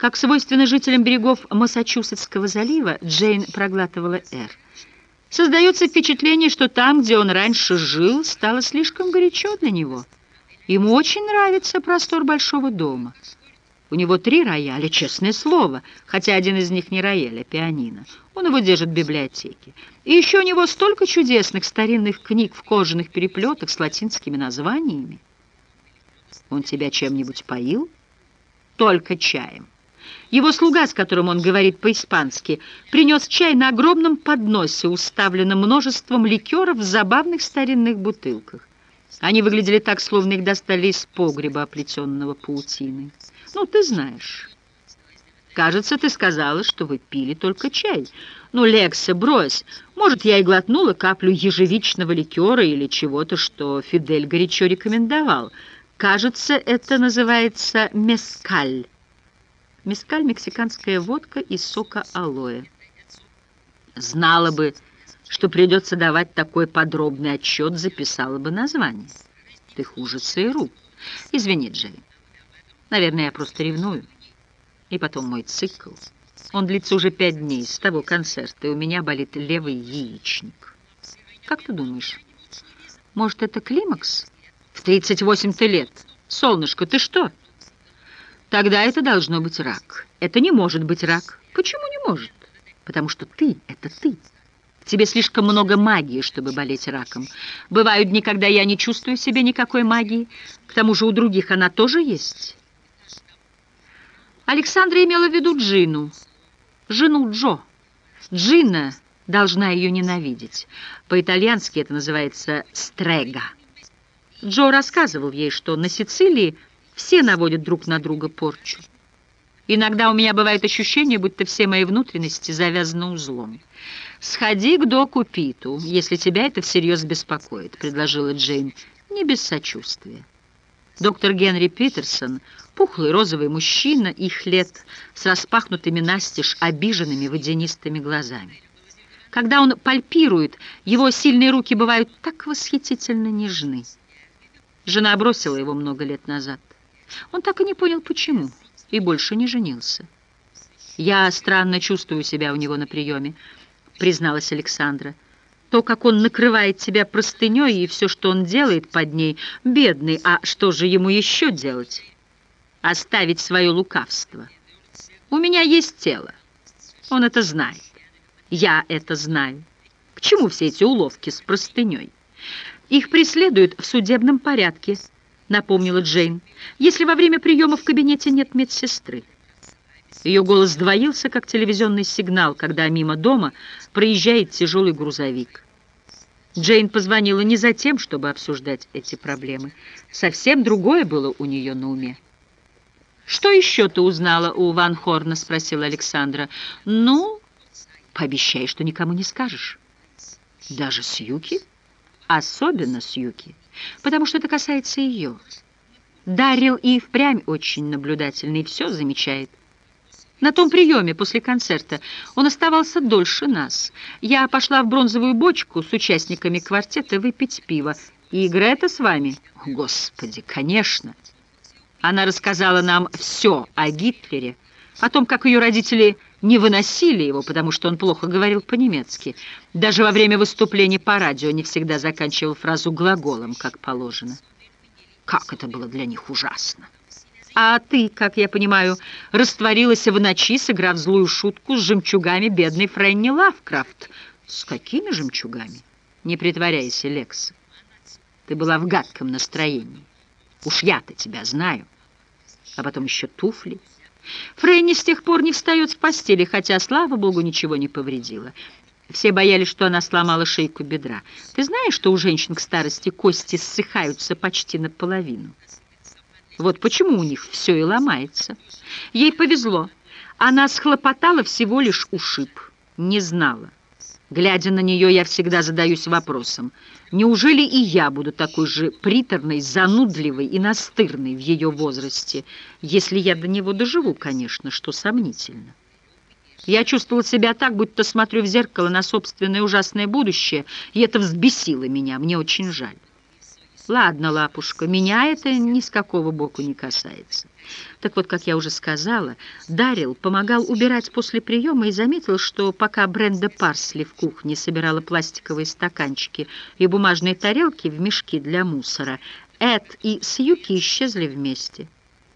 Как свойственно жителям берегов Массачусетского залива, Джейн проглатывала «Р». Создается впечатление, что там, где он раньше жил, стало слишком горячо для него. Ему очень нравится простор большого дома. У него три рояля, честное слово, хотя один из них не рояль, а пианино. Он его держит в библиотеке. И еще у него столько чудесных старинных книг в кожаных переплетах с латинскими названиями. Он тебя чем-нибудь поил? Только чаем. Его слуга, с которым он говорит по-испански, принес чай на огромном подносе, уставленном множеством ликеров в забавных старинных бутылках. Они выглядели так, словно их достали из погреба, оплетенного паутиной. Ну, ты знаешь. Кажется, ты сказала, что вы пили только чай. Ну, Лекса, брось. Может, я и глотнула каплю ежевичного ликера или чего-то, что Фидель горячо рекомендовал. Кажется, это называется мескаль. Мескаль — мексиканская водка из сока алоэ. Знала бы, что придется давать такой подробный отчет, записала бы название. Ты хуже ЦРУ. Извини, Джей. Наверное, я просто ревную. И потом мой цикл. Он длится уже пять дней с того концерта, и у меня болит левый яичник. Как ты думаешь, может, это климакс? В 38 лет. Солнышко, ты что? Тогда это должно быть рак. Это не может быть рак. Почему не может? Потому что ты — это ты. тебе слишком много магии, чтобы болеть раком. Бывают дни, когда я не чувствую в себе никакой магии. К тому же у других она тоже есть. Александра имела в виду Джину, жену Джо. Джина должна ее ненавидеть. По-итальянски это называется «стрега». Джо рассказывал ей, что на Сицилии все наводят друг на друга порчу. Иногда у меня бывает ощущение, будто все мои внутренности завязаны узлом. «Сходи к доку Питу, если тебя это всерьез беспокоит», — предложила Джейн, не без сочувствия. Доктор Генри Питерсон, пухлый розовый мужчина их лет, с распахнутыми настежь обиженными водянистыми глазами. Когда он пальпирует, его сильные руки бывают так восхитительно нежны. Жена бросила его много лет назад. Он так и не понял, почему, и больше не женился. «Я странно чувствую себя у него на приеме», — призналась Александра. То, как он накрывает тебя простыней и все, что он делает под ней, бедный, а что же ему еще делать? Оставить свое лукавство. У меня есть тело. Он это знает. Я это знаю. К чему все эти уловки с простыней? Их преследуют в судебном порядке, напомнила Джейн, если во время приема в кабинете нет медсестры. Ее голос двоился, как телевизионный сигнал, когда мимо дома проезжает тяжелый грузовик. Джейн позвонила не за тем, чтобы обсуждать эти проблемы. Совсем другое было у нее на уме. «Что еще ты узнала у Ван Хорна?» — спросила Александра. «Ну, пообещай, что никому не скажешь». «Даже Сьюки?» «Особенно Сьюки, потому что это касается ее». Дарил и впрямь очень наблюдательный, все замечает. На том приеме после концерта он оставался дольше нас. Я пошла в бронзовую бочку с участниками квартета выпить пиво. И Грета с вами? Господи, конечно. Она рассказала нам все о Гитлере, о том, как ее родители не выносили его, потому что он плохо говорил по-немецки. Даже во время выступлений по радио не всегда заканчивал фразу глаголом, как положено. Как это было для них ужасно! А ты, как я понимаю, растворилась в ночи, сыграв злую шутку с жемчугами бедной Фрэнни Лавкрафт. С какими жемчугами? Не притворяйся, Лекс. Ты была в гадком настроении. Уж я-то тебя знаю. А потом еще туфли. Фрэнни с тех пор не встает с постели, хотя, слава богу, ничего не повредила. Все боялись, что она сломала шейку бедра. Ты знаешь, что у женщин к старости кости ссыхаются почти наполовину? Вот почему у них все и ломается. Ей повезло. Она схлопотала всего лишь ушиб. Не знала. Глядя на нее, я всегда задаюсь вопросом, неужели и я буду такой же приторной, занудливой и настырной в ее возрасте, если я до него доживу, конечно, что сомнительно. Я чувствовала себя так, будто смотрю в зеркало на собственное ужасное будущее, и это взбесило меня, мне очень жаль. Ладно, лапушка, меня это ни с какого боку не касается. Так вот, как я уже сказала, Дарил помогал убирать после приема и заметил, что пока Бренда Парсли в кухне собирала пластиковые стаканчики и бумажные тарелки в мешки для мусора, Эд и Сьюки исчезли вместе.